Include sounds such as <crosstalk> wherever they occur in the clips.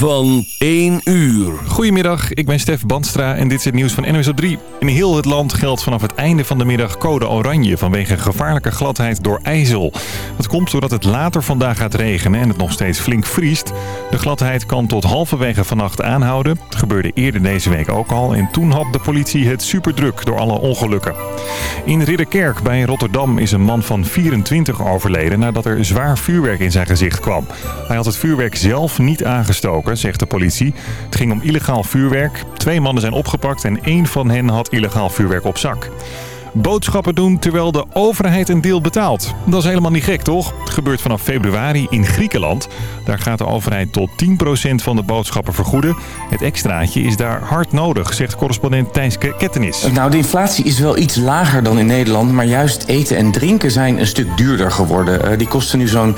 van 1 uur. Goedemiddag, ik ben Stef Bandstra en dit is het nieuws van NOS op 3. In heel het land geldt vanaf het einde van de middag code oranje... vanwege gevaarlijke gladheid door ijzel. Dat komt doordat het later vandaag gaat regenen en het nog steeds flink vriest. De gladheid kan tot halverwege vannacht aanhouden. Het gebeurde eerder deze week ook al... en toen had de politie het superdruk door alle ongelukken. In Ridderkerk bij Rotterdam is een man van 24 overleden... nadat er zwaar vuurwerk in zijn gezicht kwam. Hij had het vuurwerk zelf niet aangestoken, zegt de politie. Het ging om illegaal vuurwerk. Twee mannen zijn opgepakt en één van hen had illegaal vuurwerk op zak. Boodschappen doen terwijl de overheid een deel betaalt. Dat is helemaal niet gek, toch? Het gebeurt vanaf februari in Griekenland. Daar gaat de overheid tot 10% van de boodschappen vergoeden. Het extraatje is daar hard nodig, zegt correspondent Thijs Kettenis. Nou, de inflatie is wel iets lager dan in Nederland... maar juist eten en drinken zijn een stuk duurder geworden. Uh, die kosten nu zo'n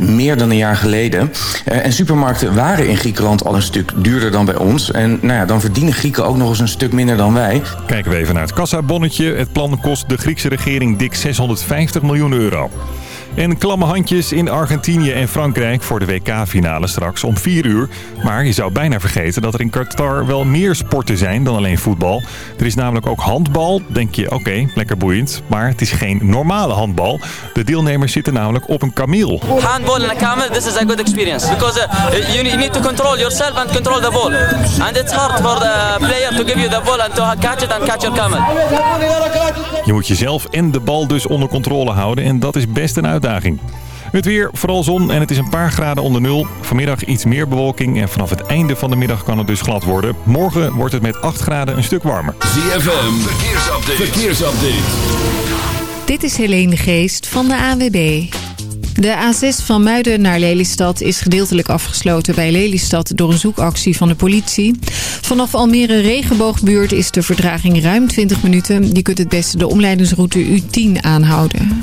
15% meer dan een jaar geleden. Uh, en supermarkten waren in Griekenland al een stuk duurder dan bij ons. En nou ja, dan verdienen Grieken ook nog eens een stuk minder dan wij. Kijken we even naar het kassabonnetje. Het plan kost de Griekse regering dik 650 miljoen euro. En klamme handjes in Argentinië en Frankrijk voor de WK-finale straks om 4 uur. Maar je zou bijna vergeten dat er in Qatar wel meer sporten zijn dan alleen voetbal. Er is namelijk ook handbal. Denk je, oké, lekker boeiend. Maar het is geen normale handbal. De deelnemers zitten namelijk op een kameel. Handball in a camel, this is a good experience. Because uh, you need to control yourself and control the ball. And it's hard for the player to give you the ball and to catch it and catch your camel. Je moet jezelf en de bal dus onder controle houden. En dat is best een uitdaging. Het weer, vooral zon en het is een paar graden onder nul. Vanmiddag iets meer bewolking en vanaf het einde van de middag kan het dus glad worden. Morgen wordt het met 8 graden een stuk warmer. ZFM, verkeersupdate. verkeersupdate. Dit is Helene Geest van de AWB. De A6 van Muiden naar Lelystad is gedeeltelijk afgesloten bij Lelystad door een zoekactie van de politie. Vanaf Almere Regenboogbuurt is de verdraging ruim 20 minuten. Je kunt het beste de omleidingsroute U10 aanhouden.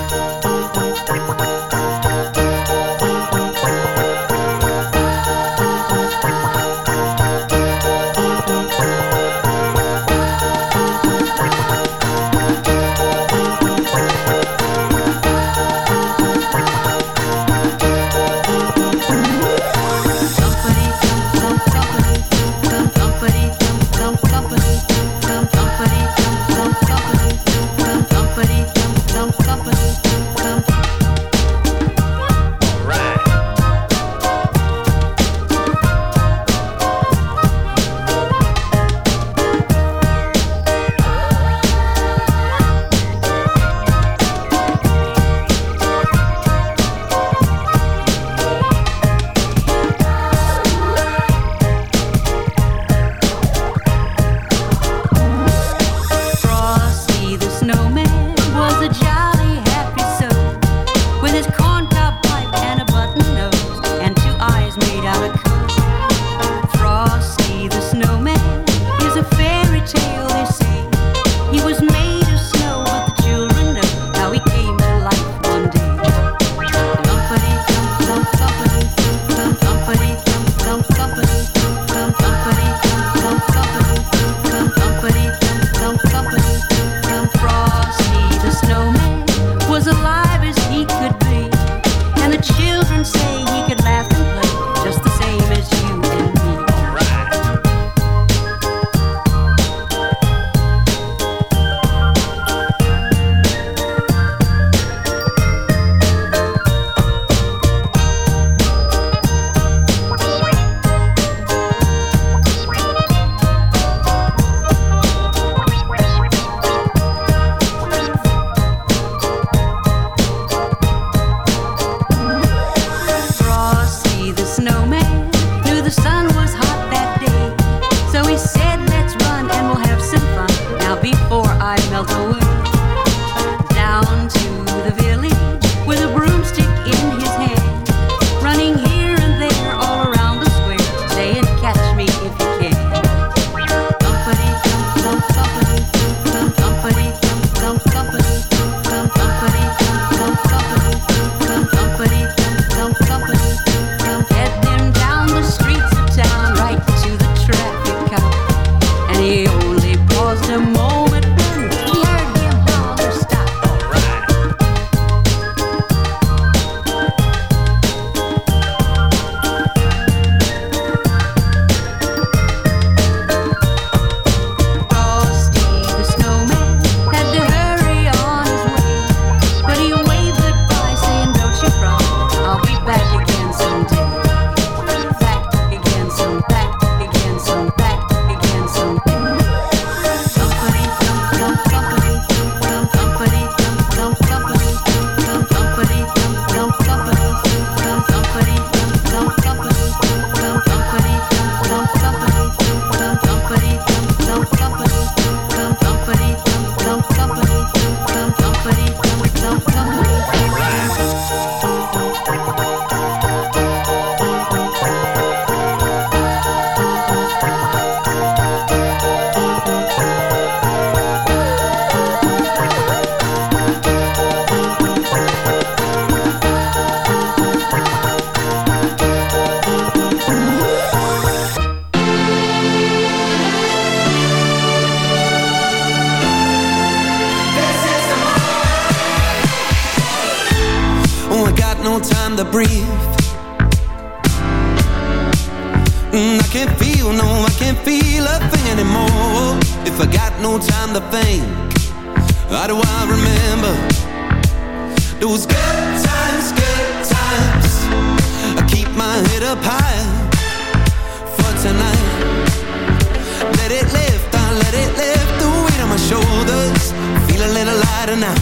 better now.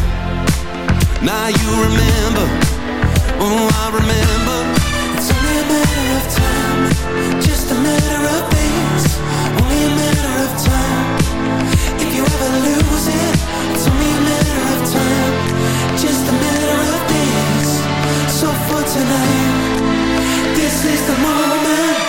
Now you remember. Oh, I remember. It's only a matter of time. Just a matter of days. Only a matter of time. If you ever lose it It's only a matter of time. Just a matter of days. So for tonight This is the moment.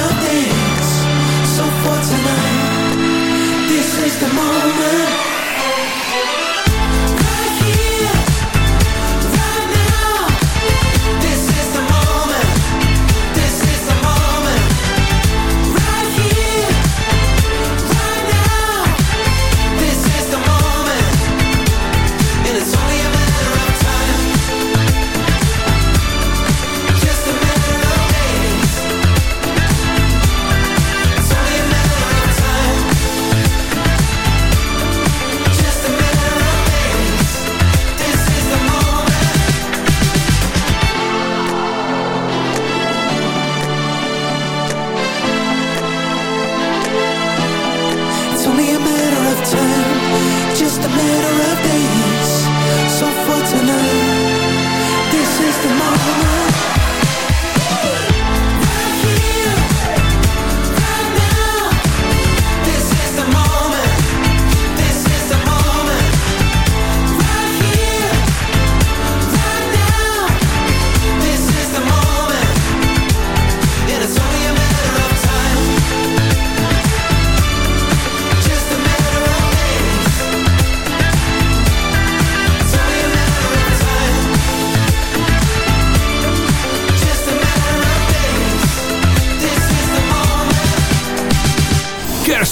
the moment.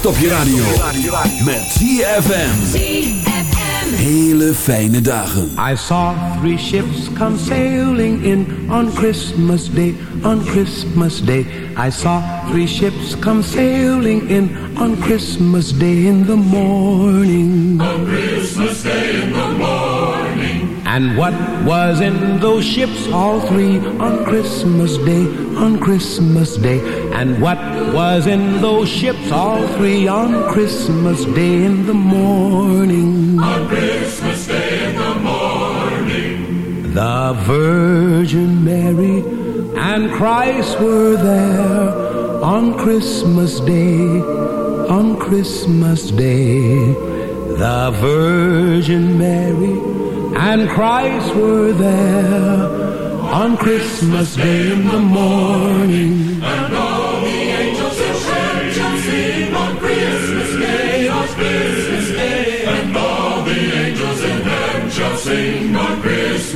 Op je radio. Met ZFM. Hele fijne dagen. I saw three ships come sailing in on Christmas Day, on Christmas Day. I saw three ships come sailing in on Christmas Day in the morning. On Christmas Day in the morning. And what was in those ships, all three, on Christmas Day, on Christmas Day? And what was in those ships, all three, on Christmas Day in the morning? On Christmas Day in the morning. The Virgin Mary and Christ were there on Christmas Day, on Christmas Day. The Virgin Mary and Christ were there on Christmas Day in the morning.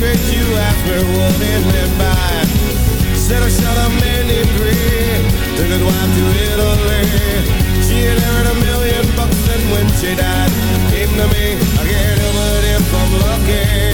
Line you ask me what it meant by. Said I shot a man named Grey, took his wife to Italy. She inherited a million bucks and when she died, came to me. I can't help it if I'm lucky.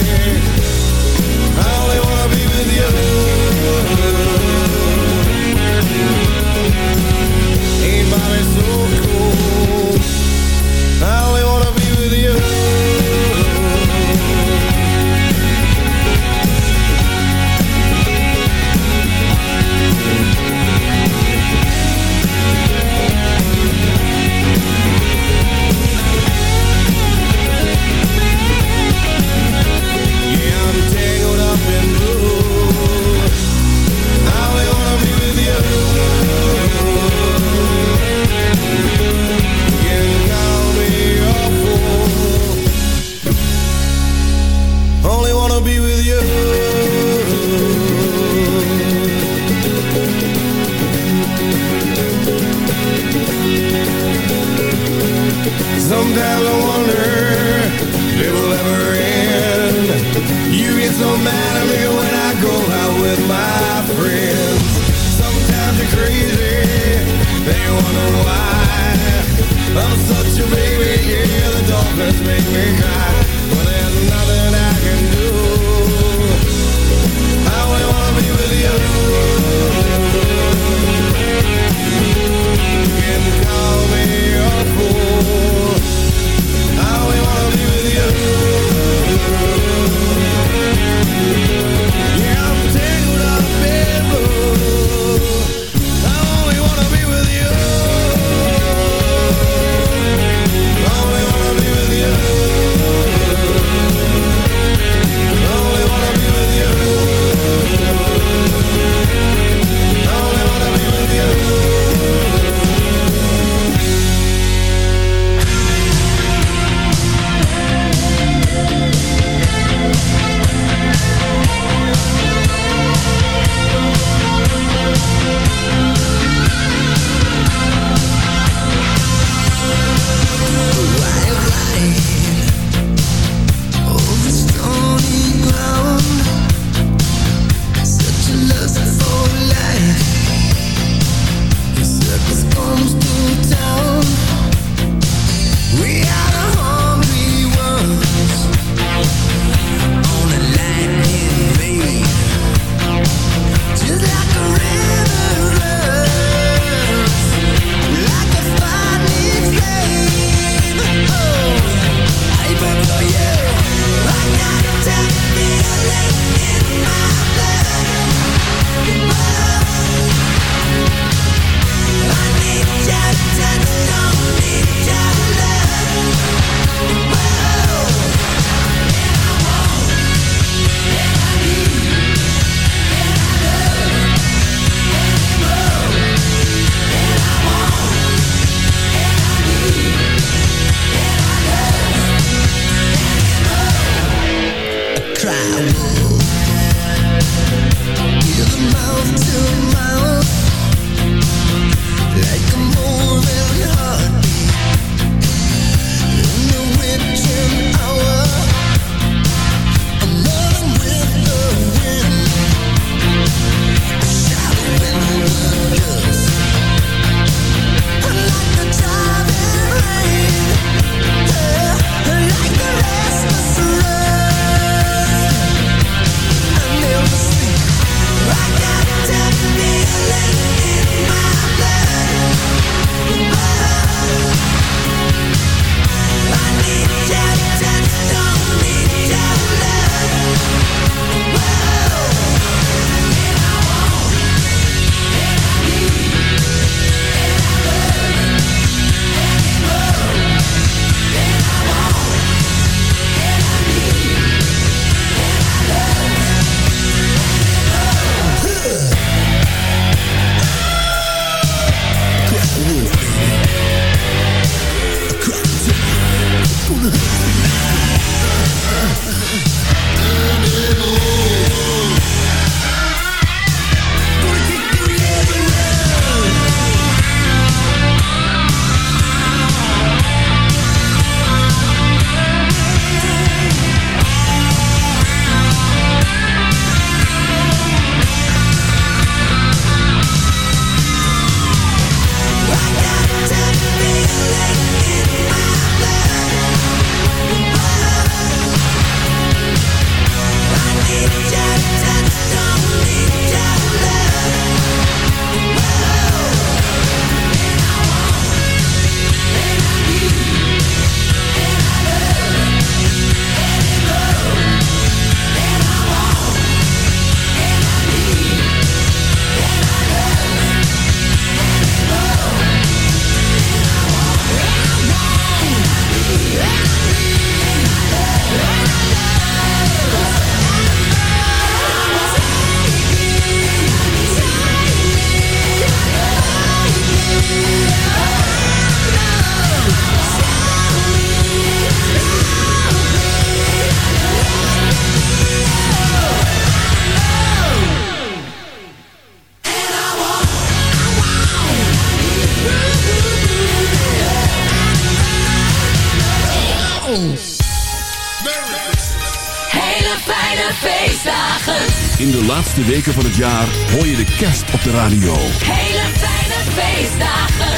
De weken van het jaar hoor je de kerst op de radio. Hele fijne feestdagen.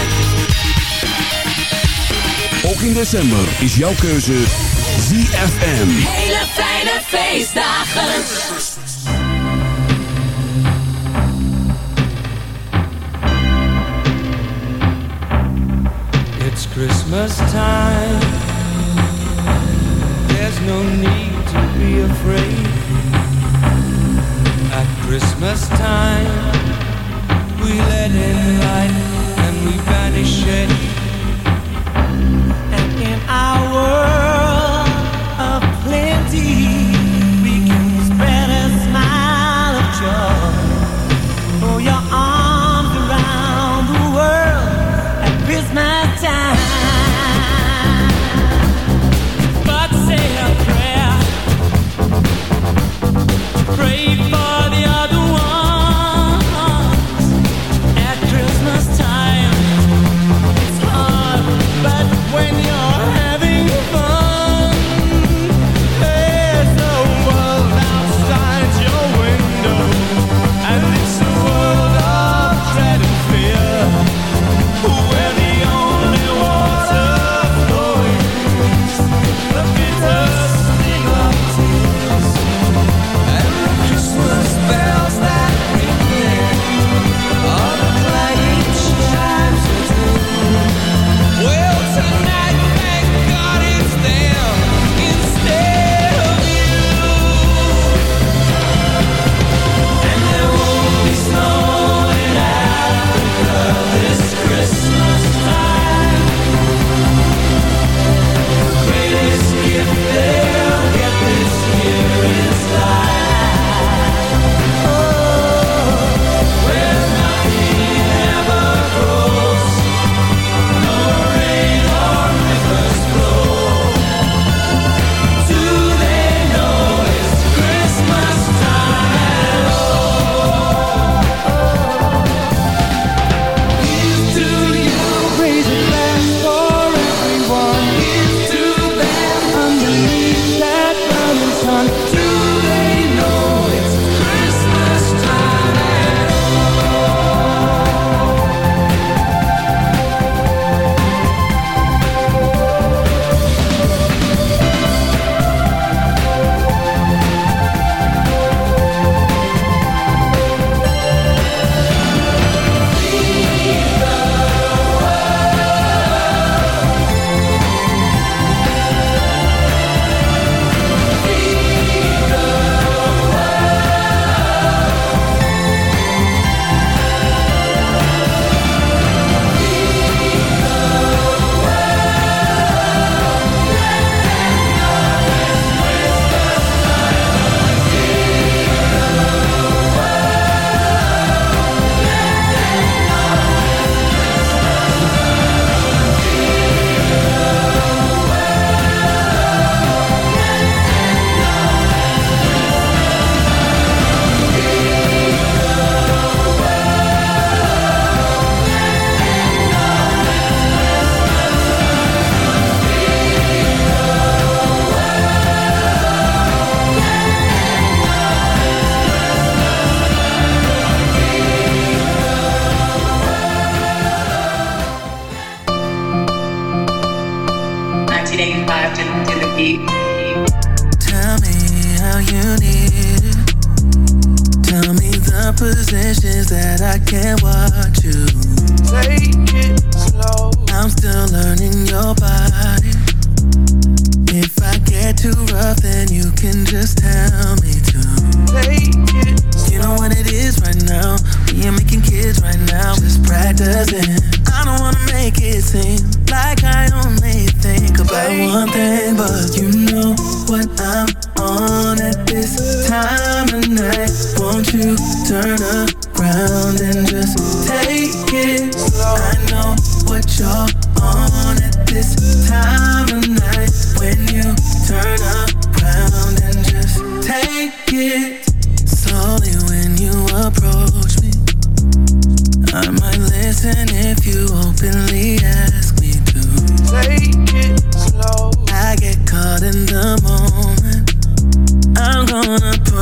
Ook in december is jouw keuze ZFM. Hele fijne feestdagen. It's Christmas time. There's no need to be afraid. Christmas time, we let in light and we banish it. And in our world of plenty, we can spread a smile of joy. Throw your arms around the world at Christmas time.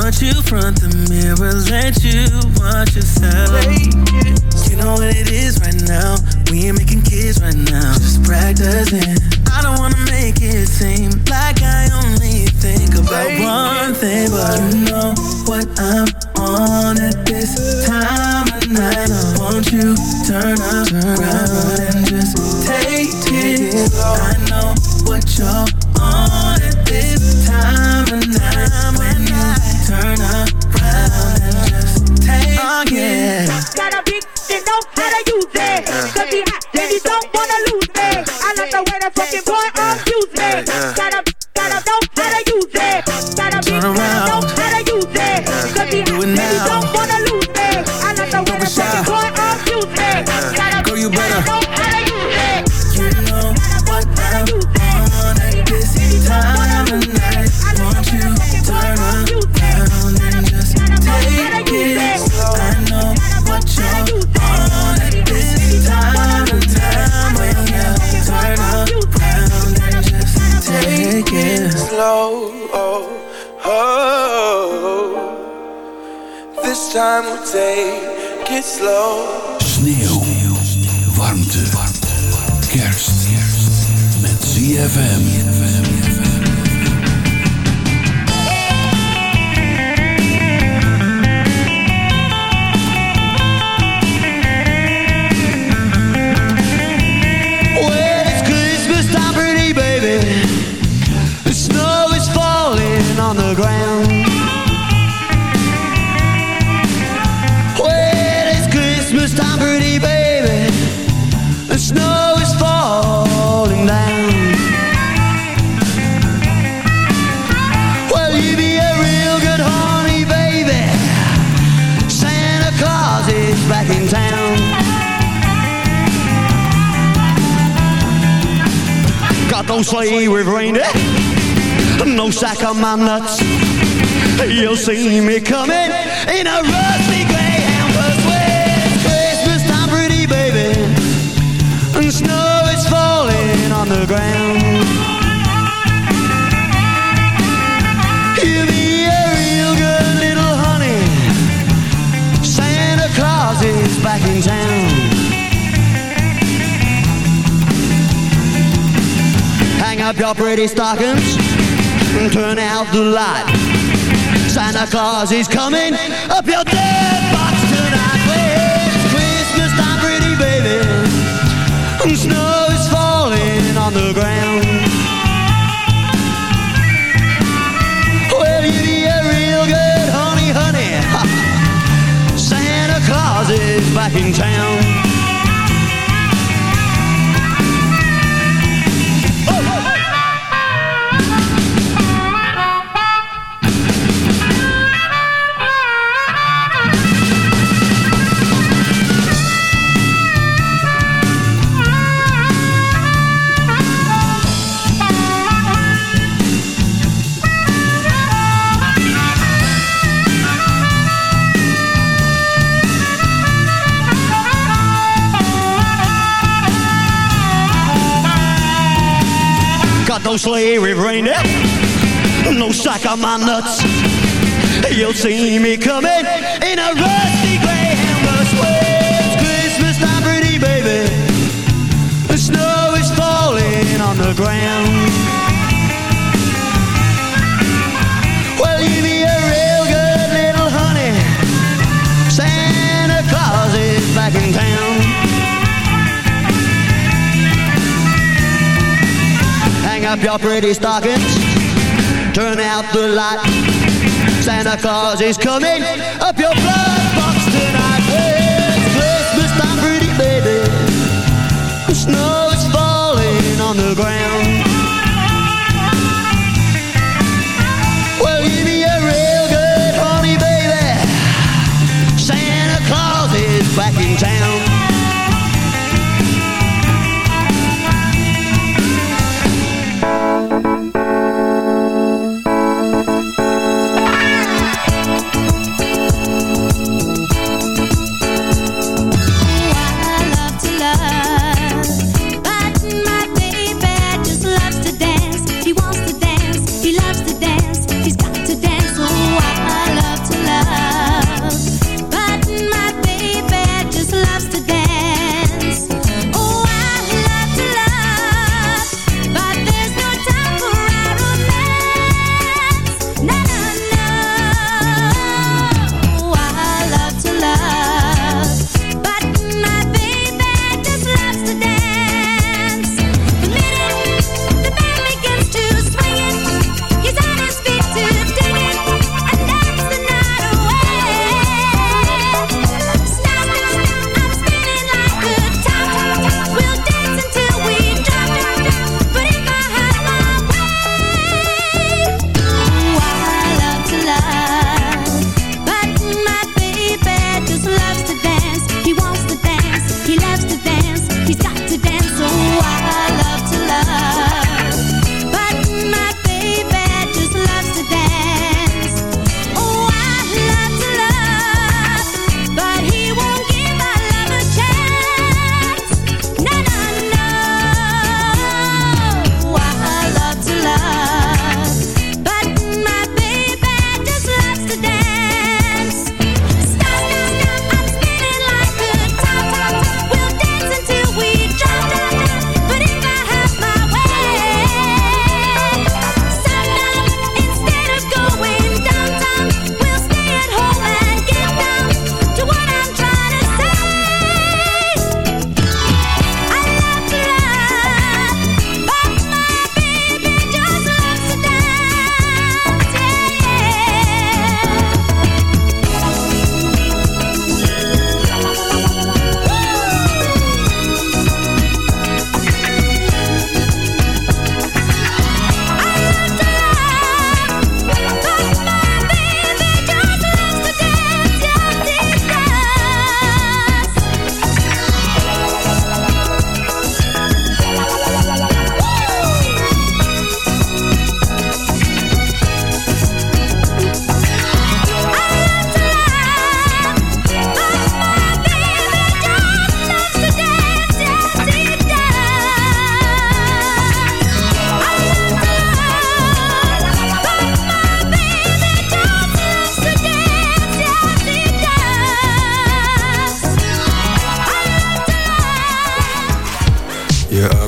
want you front the mirror, let you watch yourself. You know what it is right now. We ain't making kids right now, just practicing. I don't wanna make it seem like I only think about one thing, but you know what I'm on at this time of night. I want you turn turn around. No sleigh with reindeer, no sack on my nuts. You'll see me coming in a rusty greyhound bus. It's Christmas time, pretty baby, and snow is falling on the ground. You be a real good little honey. Santa Claus is back in town. Up your pretty stockings and turn out the light. Santa Claus is coming up your dead box tonight. It's Christmas time, pretty baby. And snow is falling on the ground. Well, you be a real good honey, honey. <laughs> Santa Claus is back in town. No with reindeer, no sack on my nuts. You'll see me coming in a rusty greyhound your pretty stockings, turn out the light. Santa Claus is coming up your blood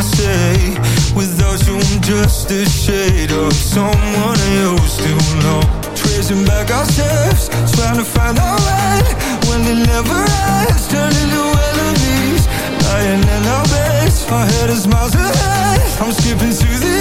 I say? Without you, I'm just a shade of someone used to know. Tracing back our steps, trying to find our way. When it never ends, turning to enemies. Lying in our beds, my head is miles ahead. I'm skipping to the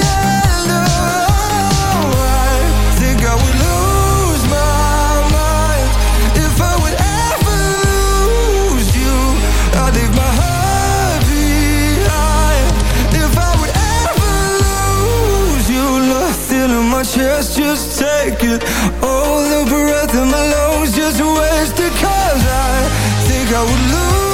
chest, just take it. All the breath in my lungs, just waste it. Cause I think I would lose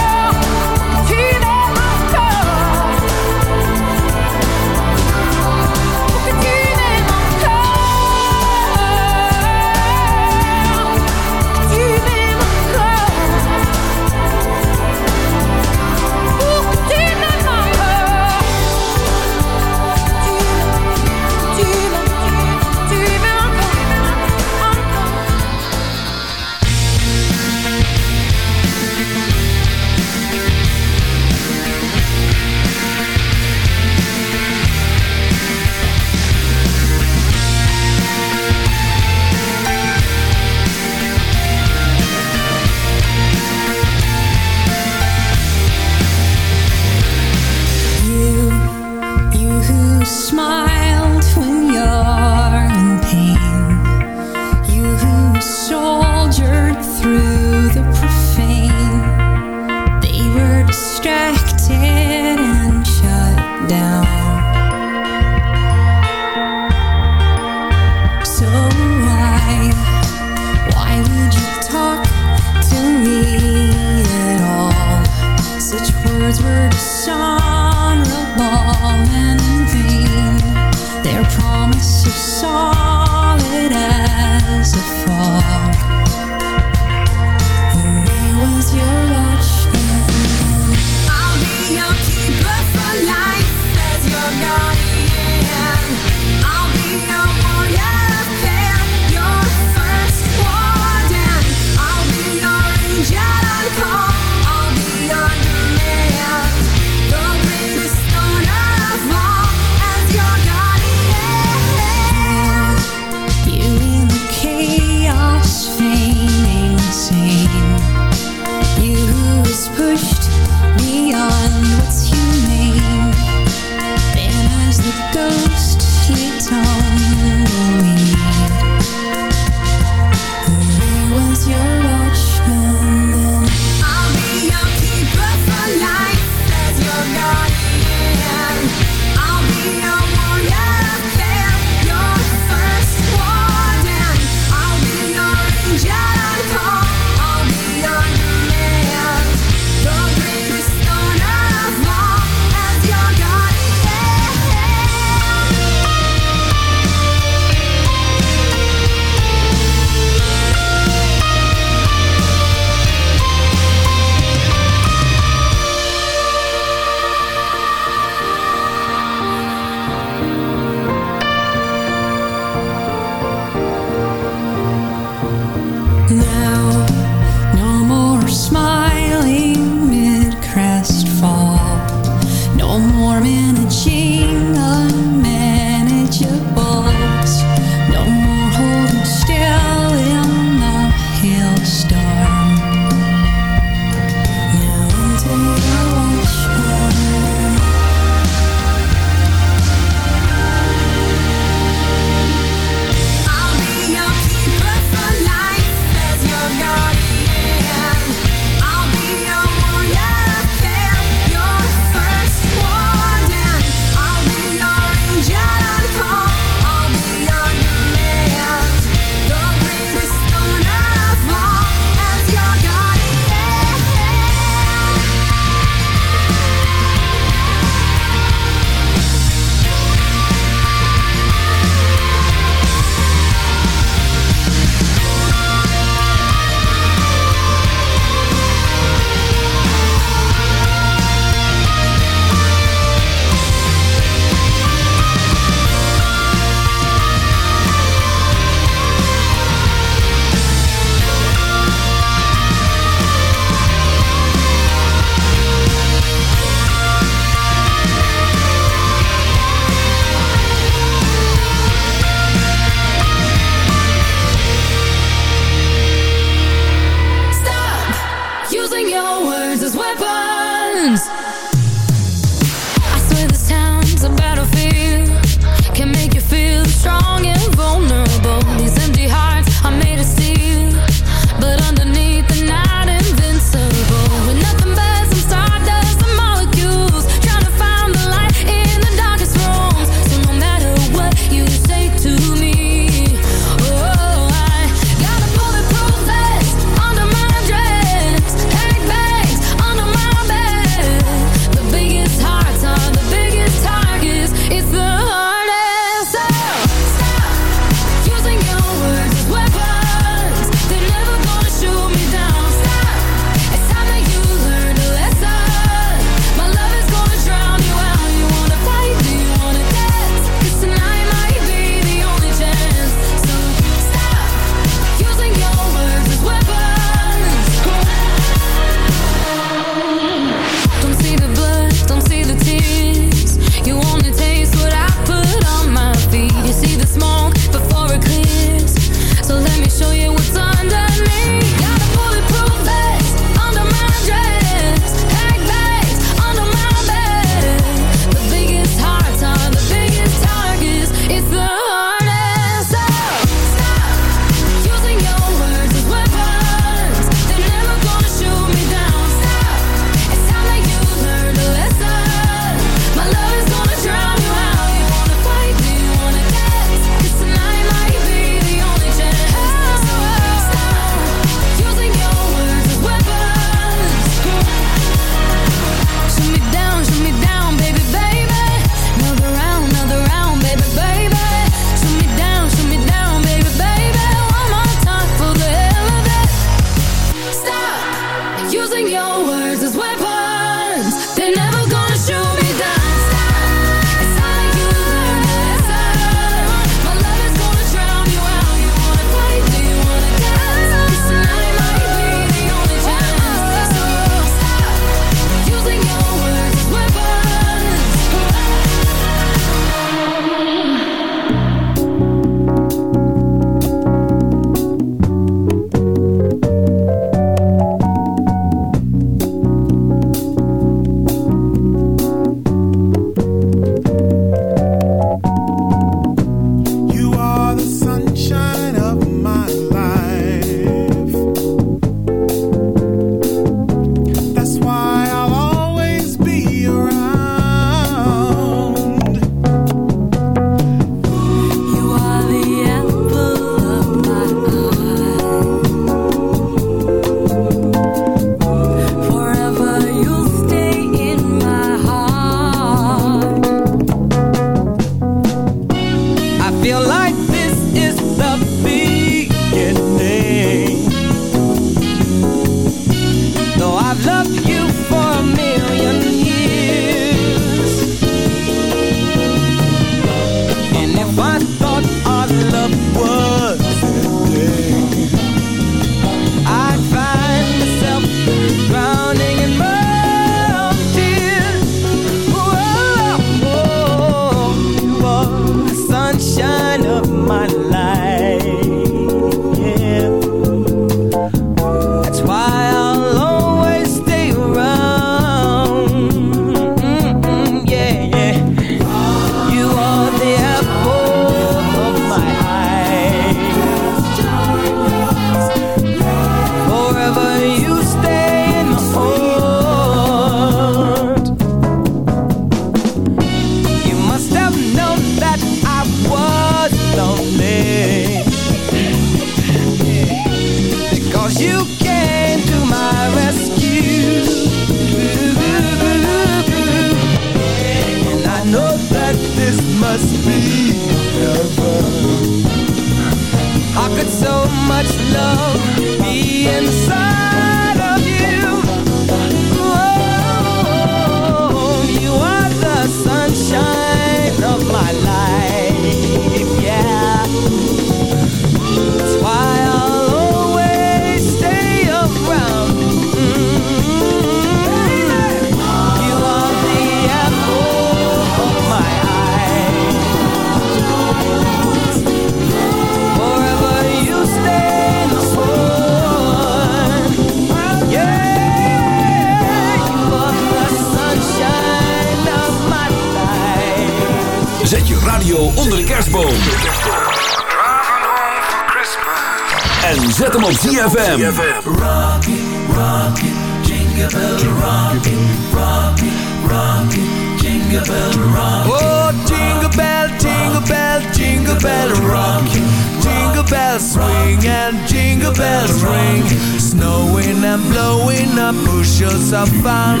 Zet hem op ZFM. Rocket, rocket, jingle bell, rocket, rocket, rocket, jingle bell, rocket. Oh, jingle bell, jingle bell, jingle bell, rocket. Jingle bells swing and jingle bells ring. Snowing and blowing up bushels of fun.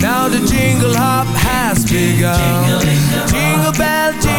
Now the jingle hop has begun. Jingle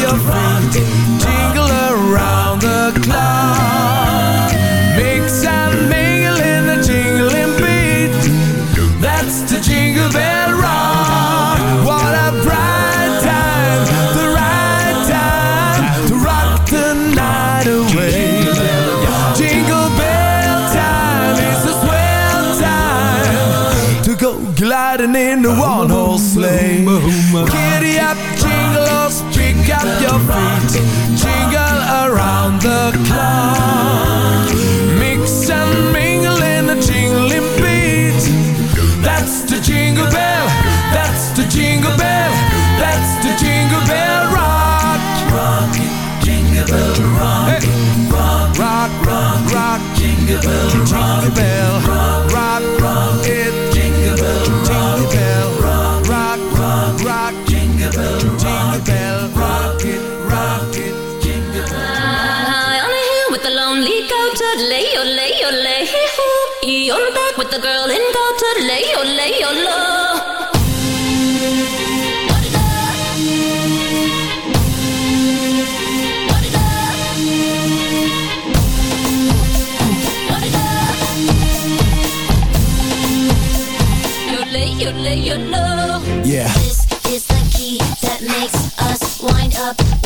your front, jingle around the clock. the girl and go to lay your lay your love. Yeah. This is the key that makes us wind up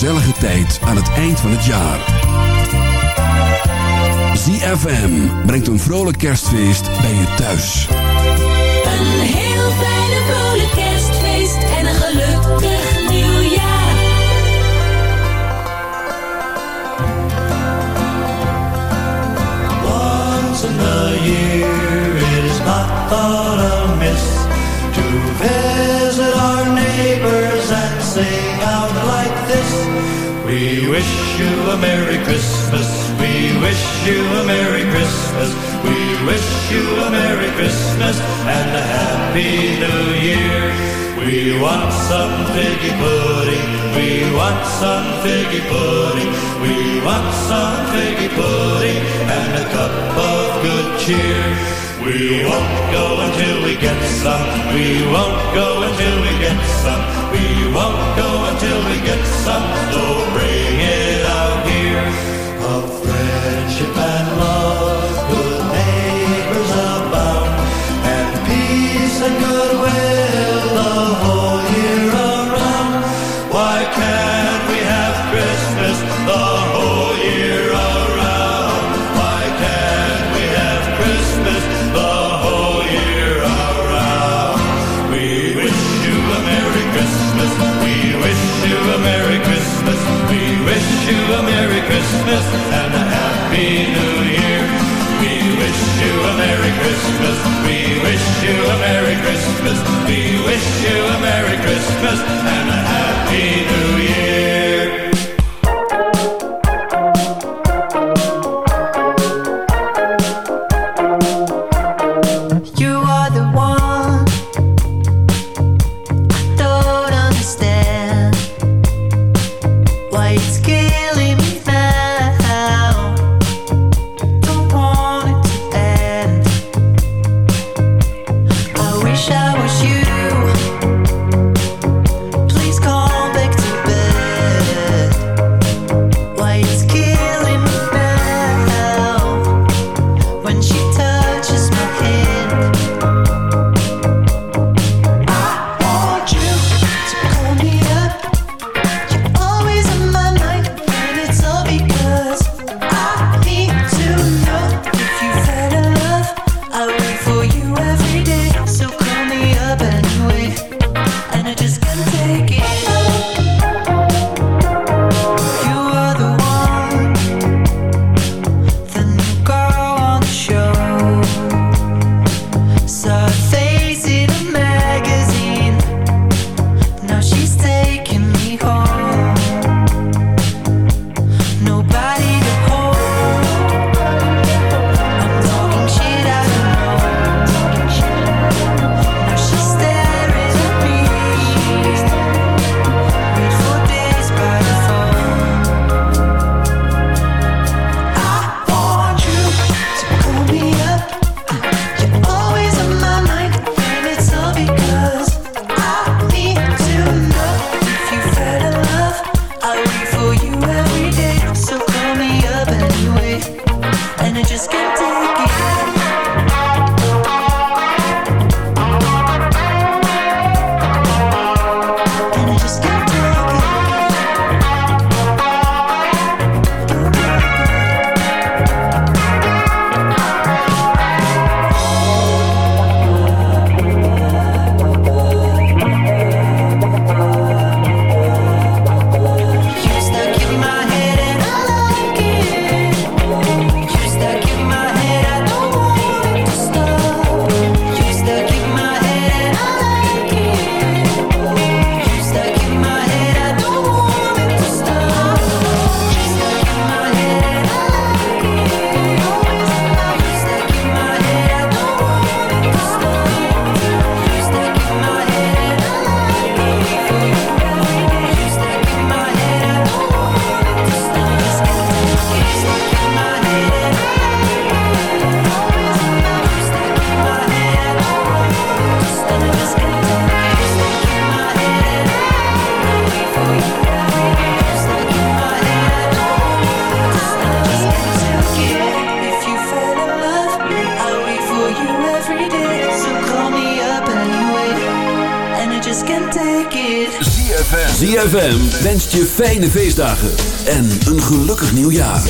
gezellige tijd aan het eind van het jaar. ZFM brengt een vrolijk kerstfeest bij je thuis. Een heel fijne vrolijk kerstfeest en een gelukkig nieuwjaar. Once in a year it is not thought amiss to visit our neighbors and say We wish you a Merry Christmas. We wish you a Merry Christmas. We wish you a Merry Christmas and a Happy New Year. We want some figgy pudding. We want some figgy pudding. We want some figgy pudding and a cup of good cheer. We won't go until we get some. We won't go until we get some. We won't go until we get some. So Je fijne feestdagen en een gelukkig nieuwjaar.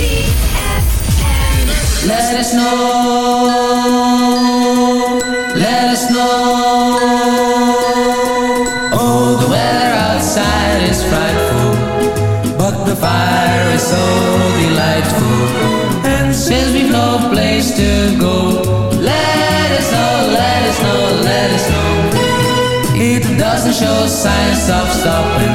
Let us know, let us know. Oh, the weather outside is frightful, but the fire is so delightful. And since we've no place to go, let us know, let us know, let us know. It doesn't show signs of stopping,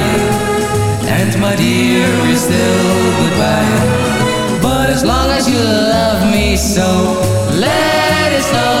dear is still goodbye. But as long as you love me so, let us know,